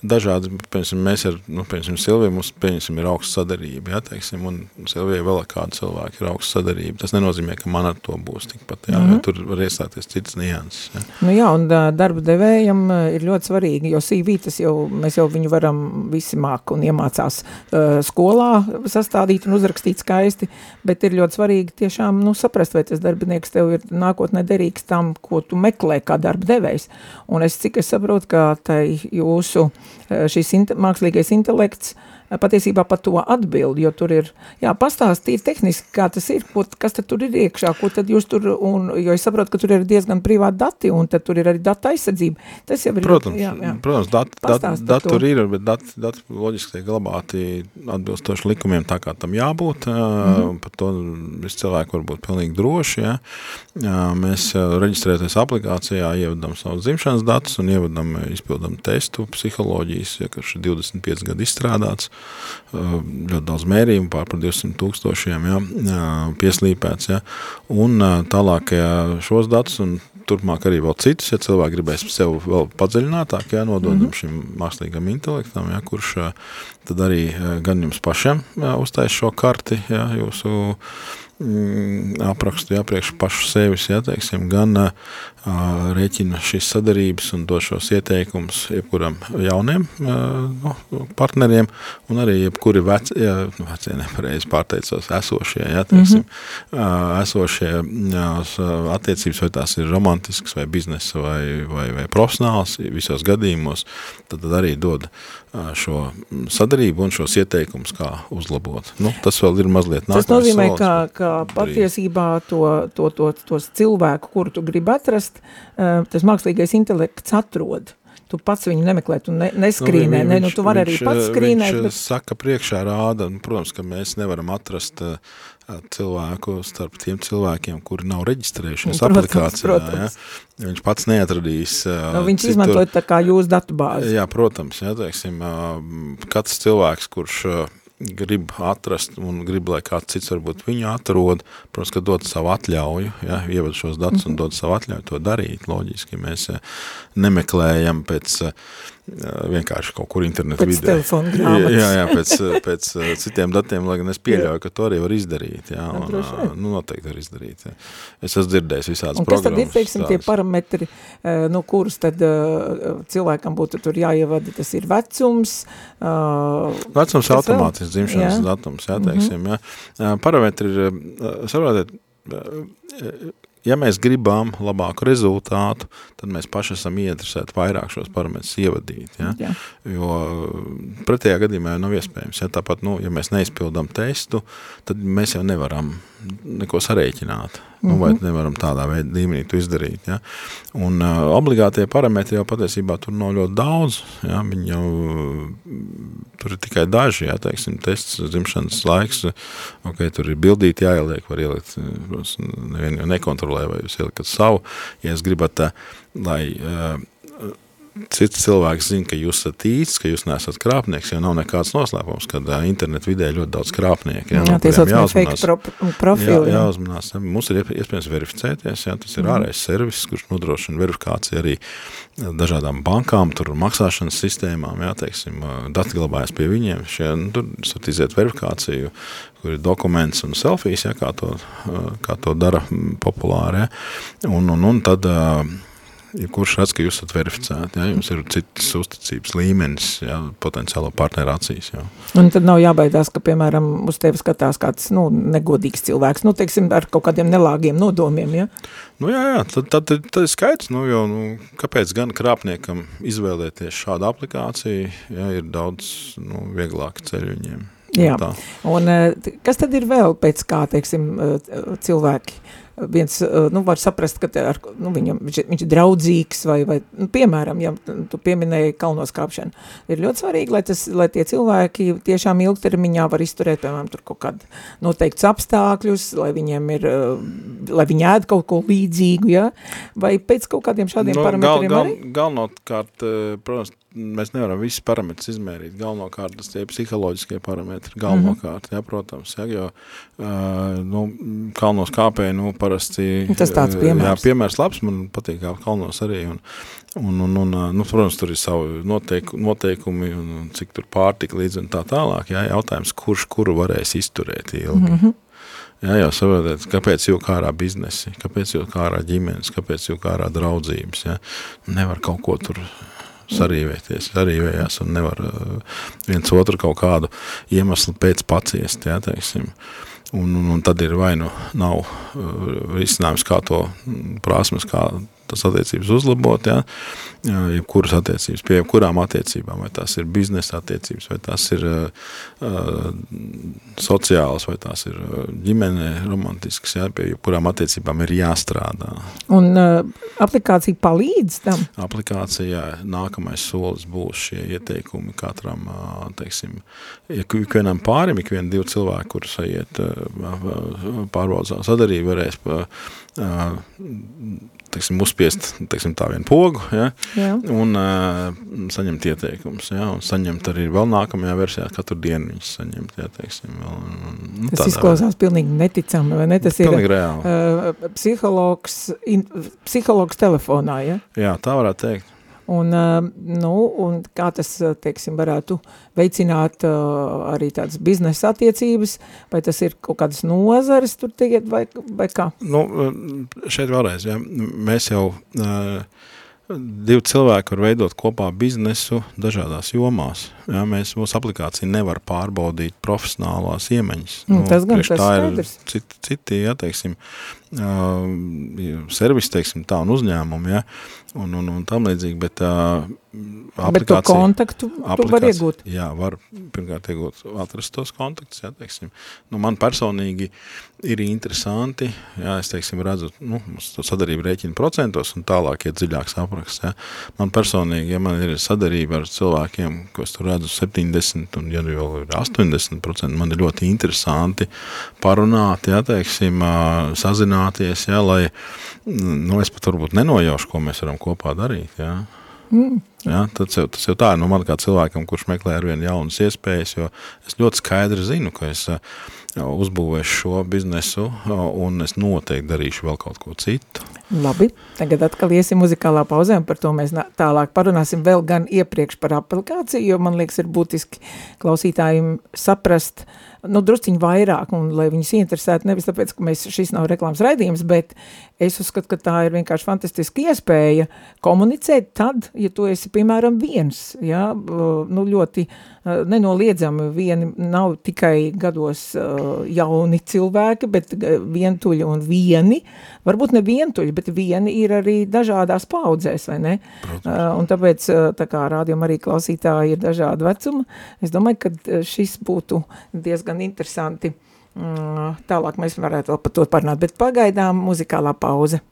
dažādi, piemēram, mēs ar, nu, piemēram, Silviju, mums, piemēram, ir augsta sadarība, ja, teiksim, un Silvijai vēl ar kādu cilvēku ir augsta sadarība. Tas nenozīmē, ka man ar to būs tikpat, jā, mm -hmm. tur var iestāties citas nianses. Ja. Nu jā, un darba devējam ir ļoti svarīgi, jo CV tas jau, mēs jau viņu varam visi māk un iemācās uh, skolā sastādīt un uzrakstīt skaisti, bet ir ļoti svarīgi tiešām, nu, saprast, vai tas darbinieks tev ir nākotnē derīgs tam, ko tu meklē kā darba devējs. Un es, cik es saprotu, ka tai jūsu Eh, šis inte, mākslīgais intelekts Eh, patiesībā par to atbildi, jo tur ir, jā, pastāstīt tehniski, kā tas ir, ko, kas tad tur ir iekšā, ko tad jūs tur, un, jo es saprotu, ka tur ir diezgan privāti dati, un tad tur ir arī data aizsardzība. Tas jau ir, protams, jā, jā. protams, dati, dat, dat tur ir, bet dati, dati loģiski tiek glabāti atbilstoši likumiem tā, kā tam jābūt, mm -hmm. par to visi cilvēki var būt pilnīgi droši, jā. Mēs reģistrēties aplikācijā, ievadam savus dzimšanas datus un ievadam, izpildam testu psiholoģijas, ja, kurš ir 25 gadu izstrādāts, ļoti daudz mērījumu, pār par 200 tūkstošiem ja, pieslīpēts. Ja, un tālāk ja šos datus un turpmāk arī vēl citus, ja cilvēki gribēs sev vēl padziļinātāk, ja, nododam mm -hmm. šim mākslīgam intelektam, ja, kurš tad arī gan jums pašiem uztais šo karti, ja, jūsu aprakstu iepriekš pašu sevis, ja, teiksim, gan uh, rēķina šīs sadarības un došos ieteikumus jebkuram jauniem uh, nu, partneriem, un arī jebkuri veci, ja, vecie nepareizi pārteicos, esošie, ja, teiksim, mm -hmm. uh, esošie uh, attiecības, vai tās ir romantiskas, vai biznesa, vai, vai, vai profesionāls, visos gadījumos, tad, tad arī dod šo sadarību un šos ieteikumus, kā uzlabot. Nu, tas vēl ir mazliet nākamais Tas nozīmē, solis, ka, ka patiesībā to, to, to, tos cilvēku, kuru tu gribi atrast, tas mākslīgais intelekts atrod. Tu pats viņu nemeklē, tu ne, neskrīnē, vi- ne, nu tu vari arī viņš, pats eh, skrīnēt, Viņš bet bet... saka priekšā rāda, nu, protams, ka mēs nevaram atrast uh, cilvēku starp tiem cilvēkiem, kuri nav reģistrējušies Protams, aplikācijā. protams. Ja? Viņš pats neatradīs. Uh, nu, viņš izmantoja tā kā jūsu datubāzi. Jā, protams, jā, teiksim, uh, katrs cilvēks, kurš uh, grib atrast un grib, lai kāds cits varbūt viņu atrod, protams, ka dod savu atļauju, ja, ievada šos datus Mhm. un dod savu atļauju to darīt, loģiski, mēs uh, nemeklējam pēc uh, vienkārši kaut kur internetu Pēc vidē. telefona Jā, grāmatas. jā, jā, pēc, pēc citiem datiem, lai gan es pieļauju, ka to arī var izdarīt, jā, Jā, un, vien. nu, noteikti var izdarīt, jā. Es esmu dzirdējis visādas Un kas tad ir, programmas. teiksim, tie tādas. parametri, eh, nu, kurus tad cilvēkam būtu tur jāievada, tas ir vecums, Vecums automātiski dzimšanas Jā. Mhm. datums, jā, teiksim, jā. jā. Parametri ir, saprotiet, ja mēs gribam labāku rezultātu, tad mēs paši esam ieinteresēti vairāk šos parametrus ievadīt, jā. jā. Jo pretējā gadījumā jau nav iespējams, ja tāpat, nu, ja mēs neizpildām testu, tad mēs jau nevaram neko sarēķināt, nu, vai nevaram tādā veidā līmenī to izdarīt, ja. Un uh, obligātie parametri jau patiesībā tur nav ļoti daudz, ja, viņi jau, tur ir tikai daži, ja, teiksim, tests, dzimšanas laiks, ok, tur ir bildīti jāieliek, var ielikt, protams, nevienu nekontrolē, vai jūs ielikat savu, ja jūs gribat, lai uh, cits cilvēks zina, ka jūs esat īsts, ka jūs neesat krāpnieks, jo nav nekāds noslēpums, kad uh, internetu vidē ļoti daudz krāpnieku. Jā, no tie kuriem saucamie fake pro, profili. Jā, jā. jāuzmanās. jā. Mums ir iespējams verificēties, jā, tas ir mm. ārējais servis, kurš nodrošina verifikāciju arī dažādām bankām, tur maksāšanas sistēmām, jā, teiksim, dati glabājas pie viņiem, šie, nu, tur esat iziet verifikāciju, kur ir dokuments un selfijas, jā, kā to, kā to dara populāri, jā. Un, un, un tad, eh, ja kurš redz, ka jūs esat verificēti, ja, jums ir citas uzticības līmenis, ja, potenciālo partneru acīs, jā. Un tad nav jābaidās, ka, piemēram, uz tevi skatās kāds, nu, negodīgs cilvēks, nu, teiksim, ar kaut kādiem nelāgiem nodomiem, ja? Nu, jā, jā, tad, tad, tad, tad ir skaidrs, nu, jo, nu, kāpēc gan krāpniekam izvēlēties šādu aplikāciju, ja ir daudz nu, vieglāk ceļu viņiem. Jā. Tā. Un eh, kas tad ir vēl pēc kā, teiksim, eh, cilvēki? Viens, eh, nu, var saprast, ka ar, nu, viņam, viņš, viņš ir draudzīgs vai, vai nu, piemēram, ja tu pieminēji kalnos kāpšanu, ir ļoti svarīgi, lai, tas, lai tie cilvēki tiešām ilgtermiņā var izturēt, piemēram, tur kaut kādu noteikts apstākļus, lai viņiem ir, lai viņi ēd kaut ko līdzīgu, ja? Vai pēc kaut kādiem šādiem Nu, parametriem gal, arī? gal, galvenokārt, eh, protams, mēs nevaram visus parametrus izmērīt. Galvenokārt tas tie psiholoģiskie parametri, galvenokārt, Mhm. jā, protams, jā, jo uh, nu, kalnos kāpēji, nu, parasti... Tas tāds piemērs. Jā, piemērs labs, man patīk kā kalnos arī, un, un, un, un nu, protams, tur ir savi noteiku, noteikumi, un, un cik tur pārtika līdz un tā tālāk, jā, jautājums, kurš kuru varēs izturēt ilgi. Mm -hmm. Jā, jau saprotiet, kāpēc kā ārā biznesi, kāpēc kā ārā ģimenes, kāpēc kā ārā draudzības, jā. Nevar kaut ko tur sarīvēties, sarīvējās un nevar uh, viens otru kaut kādu iemeslu pēc paciest, jā, teiksim. Un, un, un tad ir vai nu nav uh, risinājums, kā to prasmes, kā tas attiecības uzlabot, ja, jebkuras attiecības, pie jebkurām attiecībām, vai tās ir biznesa attiecības, vai tās ir uh, uh, sociālas, vai tās ir uh, ģimene romantiskas, ja, pie jebkurām attiecībām ir jāstrādā. Un uh, aplikācija palīdz tam? Aplikācijā nākamais solis būs šie ieteikumi katram, ā, teiksim, ikvienam pārim, ikvienam divi cilvēki, kurus aiziet pārbaudas sadarību, varēs pa, ā, teiksim, uzspiest teiksim, tā vienu pogu, ja, Jā. un uh, saņemt ieteikumus, ja, un saņemt arī vēl nākamajā versijā, katru dienu viņus saņemt, ja, teiksim, vēl, un, nu, Tas izklausās pilnīgi neticami, vai ne? Tas veidā. ir Pilnīgi reāli. uh, psihologs, in, psihologs telefonā, ja? Jā, tā varētu teikt. Un, uh, nu, un kā tas, teiksim, varētu veicināt uh, arī tādas biznesa attiecības, vai tas ir kaut kādas nozares tur tagad, vai, vai kā? Nu, šeit vēlreiz, ja, mēs jau uh, divi cilvēki var veidot kopā biznesu dažādās jomās. Ja, mēs, mūsu aplikācija nevar pārbaudīt profesionālās iemaņas. Nu, tas gan tas tā skaidrs. ir citi, citi ja, teiksim, uh, servis, teiksim, tā un uzņēmumi, ja, un, un, un tam līdzīgi, bet uh, Bet to kontaktu tu var iegūt. Jā, var pirmkārt iegūt, atrast tos kontaktus, jā, teiksim. Nu, man personīgi ir interesanti, jā, es, teiksim, redzu, nu, mums to sadarību rēķina procentos un tālāk iet dziļāks apraksts, jā. Man personīgi, ja man ir sadarība ar cilvēkiem, ko es tur redzu 70 un ja nu vēl ir 80%, man ir ļoti interesanti parunāt, jā, teiksim, sazināties, jā, lai, nu, es pat varbūt nenojaušu, ko mēs varam kopā darīt, jā. Mm. Ja, tas, jau, tas jau tā ir no man kā cilvēkam, kurš meklē ar vien jaunas iespējas, jo es ļoti skaidri zinu, ka es uzbūvēšu šo biznesu un es noteikti darīšu vēl kaut ko citu. Labi, tagad atkal iesim muzikālā pauzē, un par to mēs tālāk parunāsim vēl gan iepriekš par aplikāciju, jo man liekas ir būtiski klausītājiem saprast, nu, drusciņi vairāk, un lai viņus interesētu, nevis tāpēc, ka mēs, šis nav reklāmas raidījums, bet es uzskatu, ka tā ir vienkārši fantastiska iespēja komunicēt tad, ja tu esi, piemēram, viens, ja, nu, ļoti nenoliedzami vieni nav tikai gados jauni cilvēki, bet vientuļi un vieni, varbūt ne vientuļi, bet vieni ir arī dažādās paudzēs, vai ne? Protams. Un tāpēc, tā kā rādījuma arī klausītāji ir dažāda vecuma, es domāju, ka šis būtu diezgan interesanti. Tālāk mēs varētu vēl par to parunāt, bet pagaidām muzikālā pauze.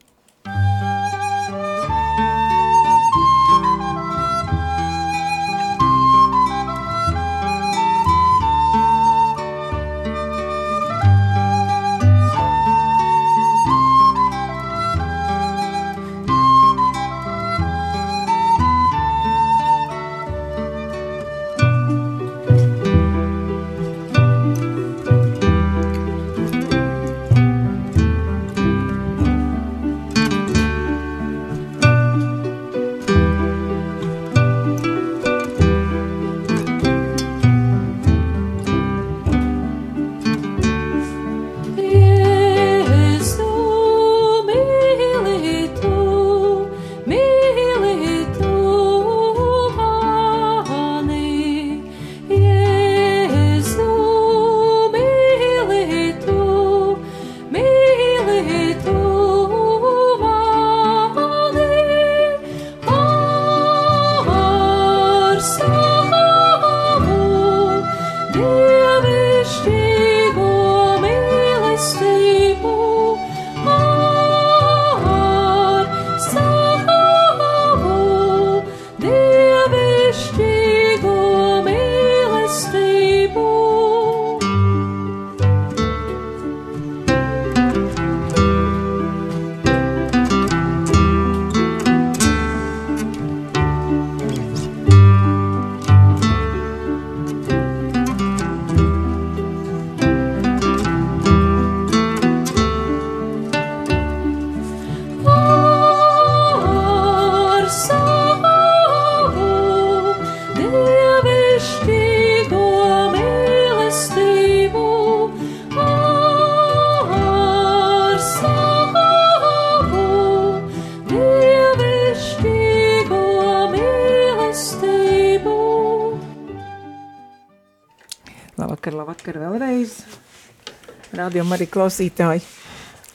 Rādījuma arī klausītāji.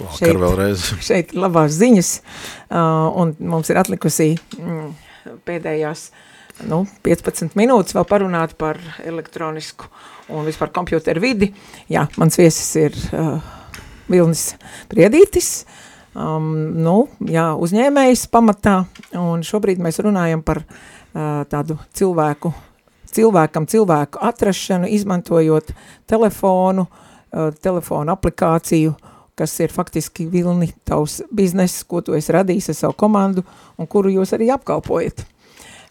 Vakar šeit, vēlreiz. Šeit labās ziņas, uh, un mums ir atlikusi mm, pēdējās nu, 15 minūtes vēl parunāt par elektronisku un vispār kompjuteru vidi. Jā, mans viesis ir uh, Vilnis Priedītis, um, nu, jā, uzņēmējs pamatā, un šobrīd mēs runājam par uh, tādu cilvēku, cilvēkam cilvēku atrašanu, izmantojot telefonu, uh, telefonu aplikāciju, kas ir faktiski vilni tavs bizness, ko tu esi radījis ar savu komandu un kuru jūs arī apkalpojat.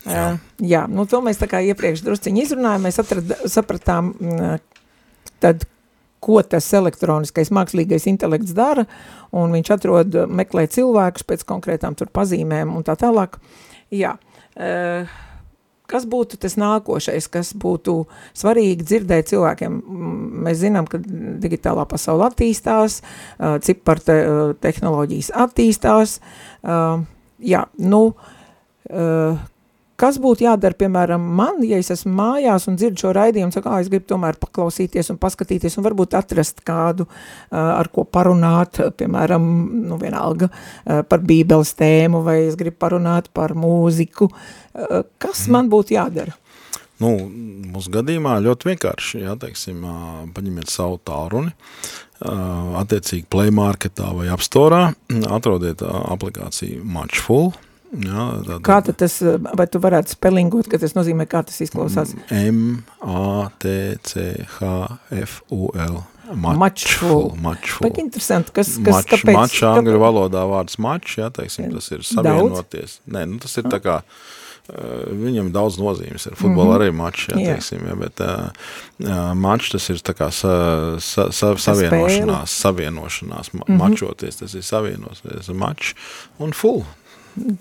Jā, uh, jā nu to mēs tā kā iepriekš drusciņi izrunājam, mēs atrad, sapratām, uh, tad, ko tas elektroniskais mākslīgais intelekts dara, un viņš atrod, meklē cilvēkus pēc konkrētām tur pazīmēm un tā tālāk. Jā, uh, kas būtu tas nākošais, kas būtu svarīgi dzirdēt cilvēkiem? Mēs zinām, ka digitālā pasaule attīstās, cipar te, tehnoloģijas attīstās, jā, nu, Kas būtu jādara, piemēram, man, ja es esmu mājās un dzirdu šo raidījumu, saku, es gribu tomēr paklausīties un paskatīties un varbūt atrast kādu, ar ko parunāt, piemēram, nu vienalga par bībeles tēmu vai es gribu parunāt par mūziku. Kas man būtu jādara? Nu, mūsu gadījumā ļoti vienkārši, jā, teiksim, paņemiet savu tālruni, attiecīgi Play Marketā vai App Store, atrodiet aplikāciju Matchful, Jā, tā, kā tad tas, vai tu varētu spelingot, ka tas nozīmē, kā tas izklausās? M-A-T-C-H-F-U-L. Matchful. Matchful. Bet interesanti, kas, kas match, kāpēc? Match angļu valodā vārds match, jā, teiksim, tas ir savienoties. Daudz? Nē, nu tas ir tā kā, uh, viņam daudz nozīmes ir. Futbola mm -hmm. arī match, jā, jā. teiksim, jā, bet uh, match tas ir tā kā sa, sa, sa, savienošanās, savienošanās, mm -hmm. mačoties, tas ir savienoties, match un full.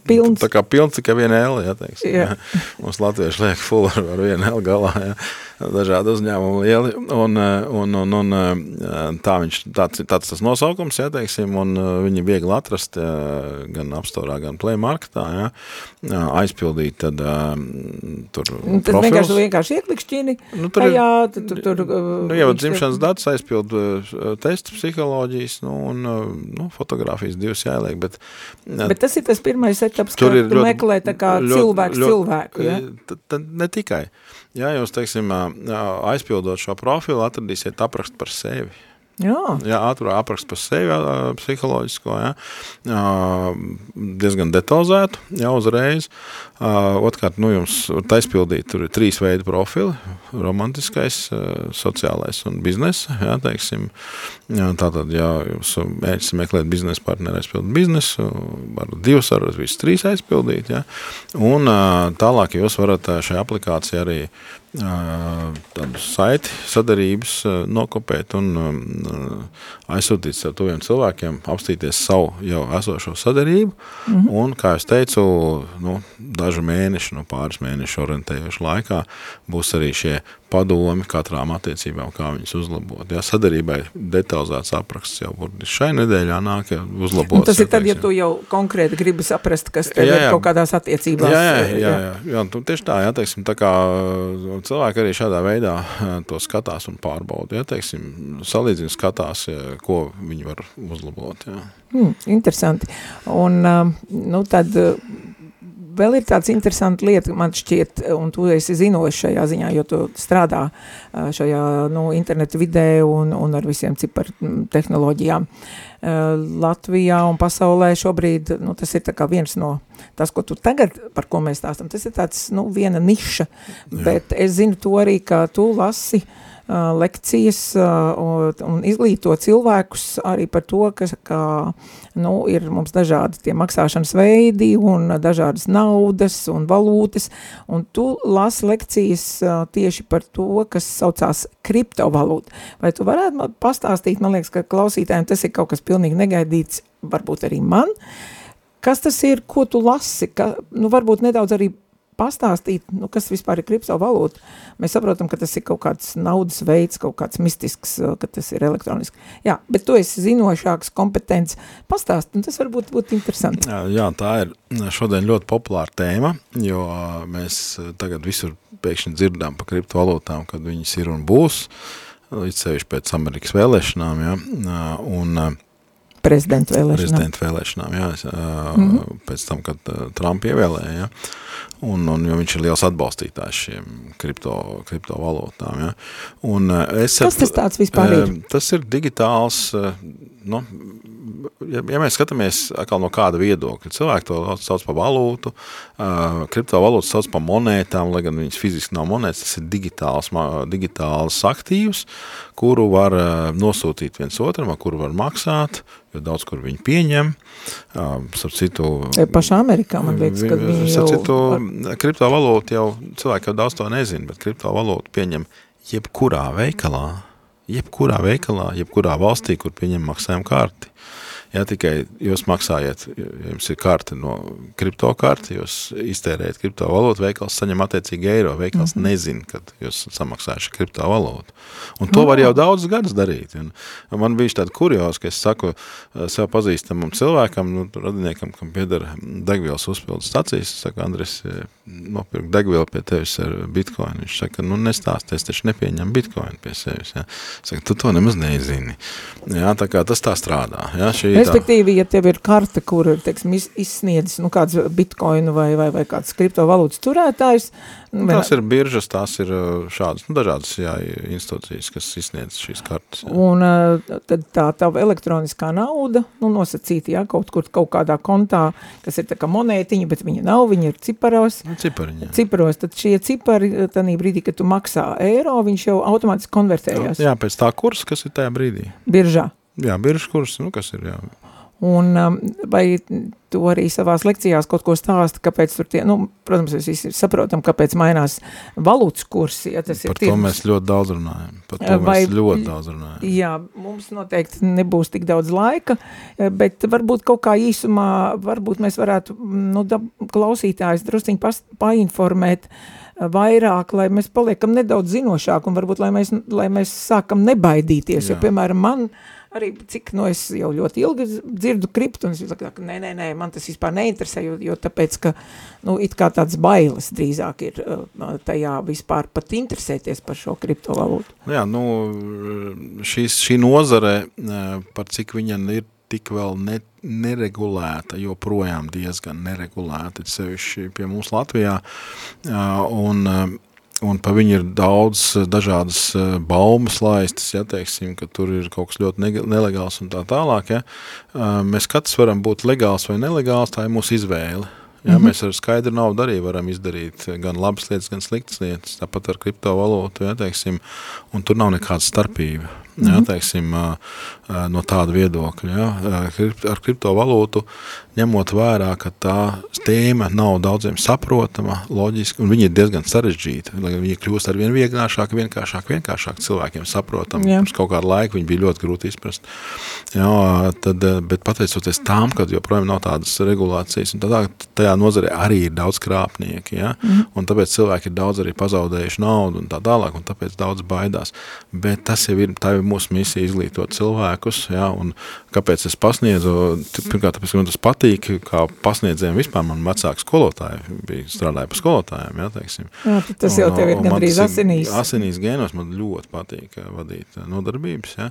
Pilns. Tā kā pilns tikai viena L, ja, teiksim. Jā. Jā. Mums latvieši liek full ar, ar vienu L galā, ja. Dažādi uzņēmumi lieli, un, un, un, un tā viņš, tāds, tāds tas nosaukums, ja, teiksim, un viņi viegli atrast gan apstorā, gan Play Marketā, ja, aizpildīt tad tur nu, Tas profils. vienkārši, vienkārši ieklikšķini, nu, tur, tajā, tur, tur, nu, jau dzimšanas datus aizpild testu psiholoģijas, nu, un nu, fotografijas divas jāieliek, bet, bet tas ir tas pirmais etaps, Tur ka tu meklē tā kā ļoti, cilvēks ļoti, cilvēku, ja? Tad, tad ne tikai. Jā, jūs, teiksim, aizpildot šo profilu, atradīsiet aprakstu par sevi. Jā, jā ātrā apraksts par sevi, psiholoģisko, jā. diezgan detalizētu, jau uzreiz. Otkārt, nu, jums var aizpildīt, tur ir trīs veidi profili, romantiskais, sociālais un biznesa, jā, teiksim. Jā, tātad, jā, jūs mēģināt meklēt biznesa partneri, aizpildīt biznesu, var divas, var visus trīs aizpildīt, jā. Un tālāk jūs varat šajā aplikācijā arī tādu saiti sadarības nokopēt un aizsūtīt ar tuviem cilvēkiem, apstīties savu jau esošo sadarību. Mm -hmm. Un, kā es teicu, nu, dažu mēnešu, nu, pāris mēnešu orientējuši laikā būs arī šie padomi katrām attiecībām, kā viņas uzlabot. Jā, sadarībai detalizēts apraksts jau šai nedēļā nāk uzlabot. Tas ir tad, ja tu jau konkrēti gribi saprast, kas tev jā, jā. ir kaut kādās attiecībās. Jā, jā, jā, jā, jā. jā tieši tā, jā, teiksim, tā kā cilvēki arī šādā veidā to skatās un pārbauda, jā, teiksim, salīdzina skatās, ko viņi var uzlabot, jā. Hmm, interesanti. Un, nu, tad vēl ir tāds interesants lieta, man šķiet, un tu esi zinoši šajā ziņā, jo tu strādā šajā nu, internetu vidē un, un ar visiem ciparu tehnoloģijām. Latvijā un pasaulē šobrīd, nu, tas ir tā kā viens no, tas, ko tu tagad, par ko mēs stāstam, tas ir tāds, nu, viena niša, Jā. bet es zinu to arī, ka tu lasi uh, lekcijas un izglīto cilvēkus arī par to, ka, ka nu, ir mums dažādi tie maksāšanas veidi un dažādas naudas un valūtas, un tu lasi lekcijas tieši par to, kas saucās kriptovalūta. Vai tu varētu man pastāstīt, man liekas, ka klausītājiem tas ir kaut kas pilnīgi negaidīts, varbūt arī man, kas tas ir, ko tu lasi, ka, nu, varbūt nedaudz arī pastāstīt, nu, kas vispār ir kriptovalūta. Mēs saprotam, ka tas ir kaut kāds naudas veids, kaut kāds mistisks, ka tas ir elektroniski. Jā, bet tu esi zinošāks, kompetents. Pastāst, un tas varbūt būtu interesanti. Jā, jā, tā ir šodien ļoti populāra tēma, jo mēs tagad visur pēkšņi dzirdām par kriptovalūtām, kad viņas ir un būs, līdz sevišķi pēc Amerikas vēlēšanām, jā, un prezidenta vēlēšanām. Prezidenta vēlēšanām, jā, mm -hmm. pēc tam, kad Trump ievēlēja, jā un, un jo viņš ir liels atbalstītājs šiem kripto, kriptovalūtām. Ja. Un es, Kas tas tāds vispār ir? Tas ir digitāls, nu, ja, ja mēs skatāmies atkal no kāda viedokļa, cilvēki to sauc par valūtu, kriptovalūtas sauc par monētām, lai gan viņas fiziski nav monētas, tas ir digitāls, digitāls aktīvs, kuru var nosūtīt viens otram, kuru var maksāt, daudz kur viņi pieņem. Starp citu... Pašā Amerikā, man liekas, kad viņi jau... Citu, var... kriptovalūta jau, cilvēki jau daudz to nezina, bet kriptovalūta pieņem jebkurā veikalā, jebkurā veikalā, jebkurā valstī, kur pieņem maksājumu karti. Ja tikai jūs maksājat, ja jums ir karte no kripto karti, jūs iztērējat kriptovalūtu, veikals saņem attiecīgi eiro, veikals mm -hmm. nezin, kad jūs samaksājuši kriptovalūtu. Un to var jau daudz gadus darīt. Un man bija tāda kurjos, ka es saku sev pazīstamam cilvēkam, nu, radiniekam, kam piedara degvielas uzpildu stacijas, es saku, Andris, nopirkt degvielu pie tevis ar bitcoin. Viņš saka, nu nestāst, es taču nepieņemu bitcoin pie sevis. Ja. Saka, tu to nemaz nezini. Jā, tā kā tas tā strādā. Jā, šī Respektīvi, tā... ja tev ir karte, kur ir, teiksim, izsniedzis, nu, kāds bitcoinu vai, vai, vai kāds kriptovalūtas turētājs. Nu, tās ir biržas, tās ir šādas, nu, dažādas, jā, institūcijas, kas izsniedz šīs kartes. Jā. Un tad tā tava elektroniskā nauda, nu, nosacīta, jā, kaut kur, kaut kādā kontā, kas ir tā kā monētiņa, bet viņa nav, viņa ir ciparos. Nu, cipariņa. Ciparos, tad šie cipari, tanī brīdī, kad tu maksā eiro, viņš jau automātiski konvertējās. Jā, pēc tā kursa, kas ir tajā brīdī. Biržā. Jā, biržas kurs, nu, kas ir, jā. Un um, vai tu arī savās lekcijās kaut ko stāsti, kāpēc tur tie, nu, protams, mēs visi saprotam, kāpēc mainās valūtas kursi, ja tas Par ir to tirgus. mēs ļoti daudz runājam. Par to Vai- mēs ļoti daudz runājam. Jā, mums noteikti nebūs tik daudz laika, bet varbūt kaut kā īsumā, varbūt mēs varētu, nu, klausītājs drusciņi painformēt vairāk, lai mēs paliekam nedaudz zinošāk un varbūt, lai mēs, lai mēs sākam nebaidīties, Jā. jo, piemēram, man arī, cik, nu, es jau ļoti ilgi dzirdu kriptu, un es saku, ka nē, nē, nē, man tas vispār neinteresē, jo, jo tāpēc, ka, nu, it kā tāds bailes drīzāk ir uh, tajā vispār pat interesēties par šo kriptovalūtu. Jā, nu, šīs, šī nozare, eh, par cik viņa ir tik vēl ne, neregulēta, joprojām diezgan neregulēta, sevišķi pie mums Latvijā, eh, un, un pa viņu ir daudz dažādas eh, baumas laistas, ja, teiksim, ka tur ir kaut kas ļoti nelegāls un tā tālāk, ja. Eh, Mēs katrs varam būt legāls vai nelegāls, tā ir mūsu izvēle. Ja, mm -hmm. Mēs ar skaidru naudu arī varam izdarīt gan labas lietas, gan sliktas lietas, tāpat ar kriptovalūtu, ja, teiksim, un tur nav nekāda starpība. Ja, teiksim, ā, ā, no tāda viedokļa. Ja. Ar kriptovalūtu ņemot vērā, ka tā tēma nav daudziem saprotama, loģiski, un viņa ir diezgan sarežģīta. Lai viņa kļūst ar vien vieglāšāk, vienkāršāk, vienkāršāk cilvēkiem saprotam. Jā. Pirms kaut kādu laiku viņa bija ļoti grūti izprast. Jā, tad, bet pateicoties tām, ka joprojām nav tādas regulācijas, un tādā, tajā nozarē arī ir daudz krāpnieki, ja? mm. un tāpēc cilvēki ir daudz arī pazaudējuši naudu un tā tālāk, un tāpēc daudz baidās. Bet tas jau ir, tā ir mūsu misija izglītot cilvēkus, ja? un kāpēc es pasniedzu, pirmkārt, tāpēc, ka man tas patīk, kā pasniedzējiem vispār man vecāki skolotāji bija strādāja par skolotājiem, ja, teiksim. Jā, tas jau Un, tev ir gandrīz asinīs. Asinīs gēnos man ļoti patīk eh, vadīt eh, nodarbības, ja.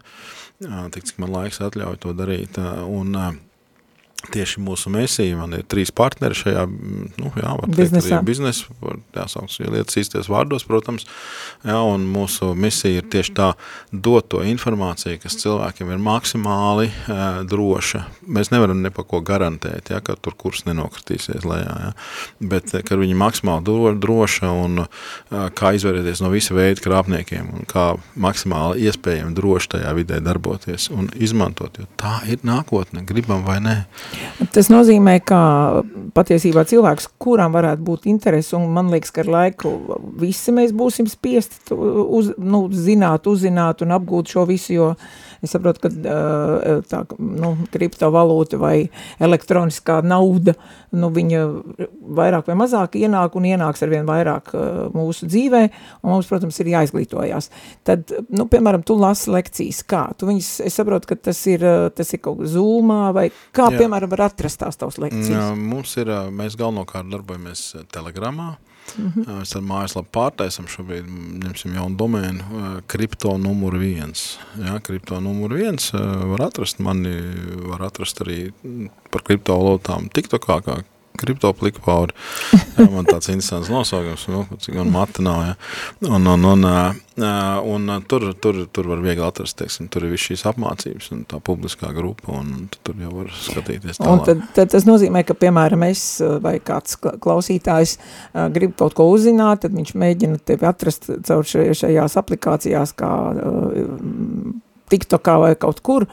Jā, tik cik man laiks atļauj to darīt. eh, Un tieši mūsu mēsī, man ir trīs partneri šajā, nu, jā, var teikt, Biznesā. arī biznesa, var jāsauks, lietas īsties vārdos, protams, jā, un mūsu misija ir tieši tā dot to informāciju, kas cilvēkiem ir maksimāli uh, droša. Mēs nevaram ne pa ko garantēt, ja, ka tur kurs nenokritīsies lejā, ja, bet ka viņi maksimāli dro, droša un uh, kā izvairīties no visa veida krāpniekiem un kā maksimāli iespējami droši tajā vidē darboties un izmantot, jo tā ir nākotne, gribam vai nē. Tas nozīmē, ka patiesībā cilvēks, kuram varētu būt interesi, un man liekas, ka ar laiku visi mēs būsim spiesti uz, nu, zināt, uzzināt un apgūt šo visu, jo es saprotu, ka ā, tā, nu, kriptovalūta vai elektroniskā nauda, nu, viņa vairāk vai mazāk ienāk un ienāks ar vien vairāk ā, mūsu dzīvē, un mums, protams, ir jāizglītojās. Tad, nu, piemēram, tu lasi lekcijas, kā? Tu viņas, es saprotu, ka tas ir, tas ir kaut kā zūmā, vai kā, Jā. piemēram, var atrast tās tavas lekcijas? Jā, mums ir, mēs galvenokārt darbojamies Telegramā. Mhm. Mēs ar mājaslapu pārtaisam šobrīd, ņemsim jaunu domēnu, kripto numuru viens. Jā, kripto numuru viens var atrast mani, var atrast arī par kriptovalūtām TikTokā, kā kripto plikpauri. Jā, man tāds interesants nosaukums, nu, cik man mata nav, jā. Un, un, un, un ā, tur, tur, tur var viegli atrast, teiksim, tur ir viss šīs apmācības un tā publiskā grupa, un tur jau var skatīties Un tālāk. tad, tad tas nozīmē, ka, piemēram, es vai kāds kla- klausītājs grib kaut ko uzzināt, tad viņš mēģina tevi atrast caur šajās aplikācijās kā TikTokā vai kaut kur,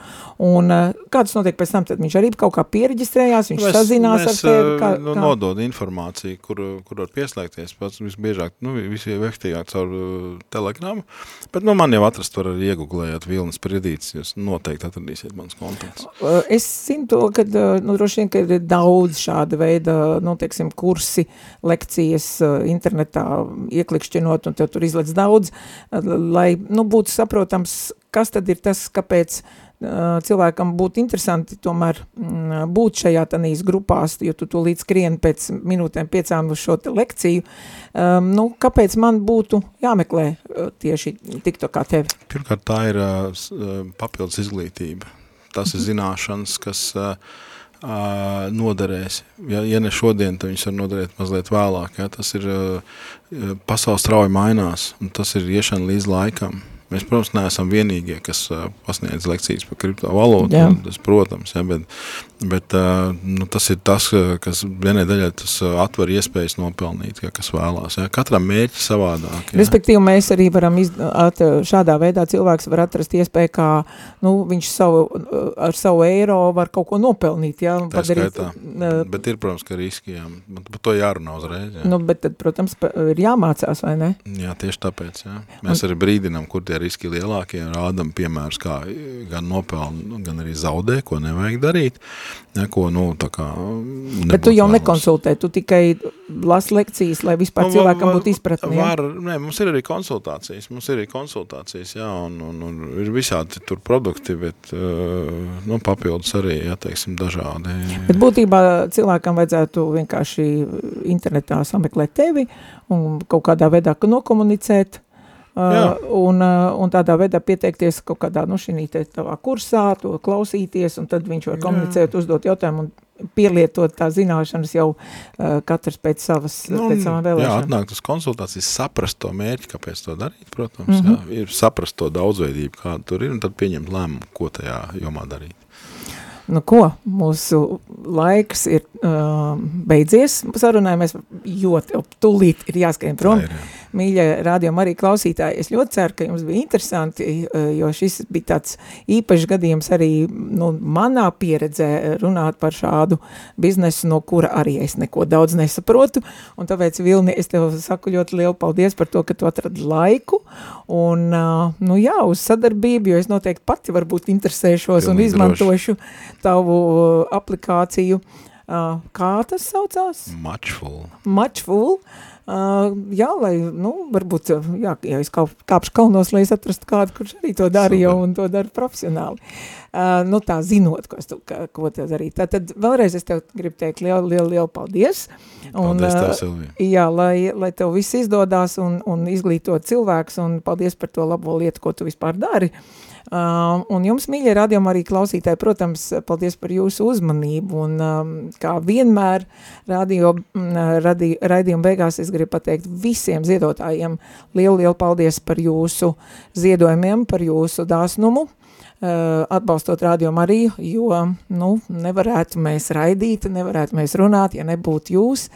un uh, kāds notiek pēc tam, tad viņš arī kaut kā piereģistrējās, viņš mēs, sazinās mēs, ar tevi. Kā, nu, kā? Nodod informāciju, kur, kur var pieslēgties, pats visbiežāk, nu, visviefektīgāk caur uh, telegramu, bet, nu, man jau atrast var arī iegooglējot vilnas priedītes, jūs noteikti atradīsiet mans kontakts. Es zinu to, ka, nu, droši vien, ka ir daudz šāda veida, nu, teiksim, kursi, lekcijas internetā ieklikšķinot, un tev tur izlec daudz, lai, nu, būtu saprotams, kas tad ir tas, kāpēc cilvēkam būtu interesanti tomēr mm, būt šajā tanīs grupās, jo tu to līdz skrien pēc minūtēm piecām uz šo te lekciju, um, nu, kāpēc man būtu jāmeklē tieši tikto kā tevi? Pirmkārt, tā ir uh, papildus izglītība. Tas ir mhm. zināšanas, kas uh, uh, noderēs. Ja, ja ne šodien, tad viņas var noderēt mazliet vēlāk. Ja? Tas ir, uh, pasaules strauji mainās, un tas ir iešana līdz laikam. Mēs, protams, neesam vienīgie, kas uh, pasniedz lekcijas par kriptovalūtu, tas, protams, ja, bet, bet uh, nu, tas ir tas, kas vienai daļai tas atver iespējas nopelnīt, ja, kas vēlās. Ja. Katram mērķi savādāk. Ja. Respektīvi, mēs arī varam iz, at, šādā veidā cilvēks var atrast iespēju, kā nu, viņš savu, ar savu eiro var kaut ko nopelnīt. Ja, Tā padarīt, skaitā. Bet ir, protams, ka riski, jā. Par to jārunā uzreiz. Ja. Nu, bet tad, protams, ir jāmācās, vai ne? Jā, tieši tāpēc, jā. Mēs Un, arī brīdinām, kur tie riski lielākie, rādam piemērus, kā gan nopelna, gan arī zaudē, ko nevajag darīt, neko, nu, tā kā Bet tu jau vēlos. nekonsultē, tu tikai lasi lekcijas, lai vispār nu, cilvēkam būtu izpratni, var, nē, mums ir arī konsultācijas, mums ir arī konsultācijas, jā, un, un, un ir visādi tur produkti, bet, nu, papildus arī, jā, teiksim, dažādi. Bet būtībā cilvēkam vajadzētu vienkārši internetā sameklēt tevi un kaut kādā veidā nokomunicēt, Uh, un, uh, un tādā veidā pieteikties kaut kādā, nu, tavā kursā, to klausīties, un tad viņš var komunicēt, Jā. uzdot jautājumu un pielietot tā zināšanas jau uh, katrs pēc savas, nu, pēc vēlēšanām. Jā, atnākt uz konsultācijas, saprast to mērķi, kāpēc to darīt, protams, mm -hmm. jā, ir saprast to daudzveidību, kāda tur ir, un tad pieņemt lēmumu, ko tajā jomā darīt. Nu ko, mūsu laiks ir uh, beidzies, sarunājamies, jo tūlīt ir jāskrien prom. Tā ir, jā mīļie rādījumi arī klausītāji, es ļoti ceru, ka jums bija interesanti, eh, jo šis bija tāds īpašs gadījums arī nu, manā pieredzē runāt par šādu biznesu, no kura arī es neko daudz nesaprotu, un tāpēc, Vilni, es tev saku ļoti lielu paldies par to, ka tu atradi laiku, un, eh, nu jā, uz sadarbību, jo es noteikti pati varbūt interesēšos Pilnīgi un izmantošu droši. tavu aplikāciju. Kā tas saucās? Muchful. Muchful. Uh, jā, lai, nu, varbūt, jā, ja es kāp, kāpšu kalnos, lai es atrastu kādu, kurš arī to dara jau un to dara profesionāli. Nu, tā zinot, ko, tu, ka, ko tev darīt. Tad, tad vēlreiz es tev gribu teikt lielu, lielu, lielu paldies. Un, paldies tev, Silvija. Jā, lai, lai tev viss izdodās un, un izglītot cilvēks un paldies par to labo lietu, ko tu vispār dari. Uh, Uh, un jums, mīļie radījumi, arī klausītāji, protams, paldies par jūsu uzmanību. Un, um, kā vienmēr, radio, radi, raidījuma beigās es gribu pateikt visiem ziedotājiem lielu, lielu paldies par jūsu ziedojumiem, par jūsu dāsnumu. Uh, atbalstot Radio Mariju, jo, nu, nevarētu mēs raidīt, nevarētu mēs runāt, ja nebūtu jūs,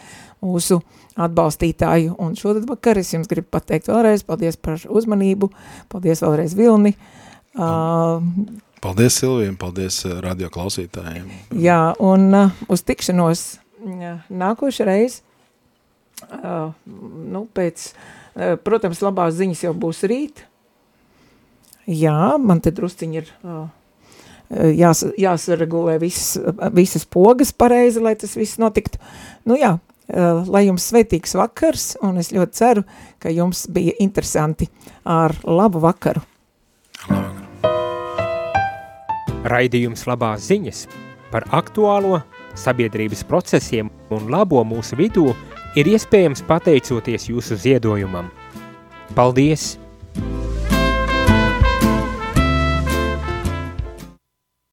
mūsu atbalstītāju. Un šodien vakar es jums gribu pateikt vēlreiz, paldies par uzmanību, paldies vēlreiz Vilni, Uh, paldies Silvijam, paldies radio klausītājiem. Jā, un uh, uz tikšanos nākošu reizi, uh, nu, pēc, protams, labās ziņas jau būs rīt. Jā, man te drusciņi ir jās, jāsaregulē visas, visas pogas pareizi, lai tas viss notiktu. Nu jā, lai jums svetīgs vakars, un es ļoti ceru, ka jums bija interesanti ar labu vakaru. Raidījums labās ziņas par aktuālo sabiedrības procesiem un labo mūsu vidū ir iespējams pateicoties jūsu ziedojumam. Paldies!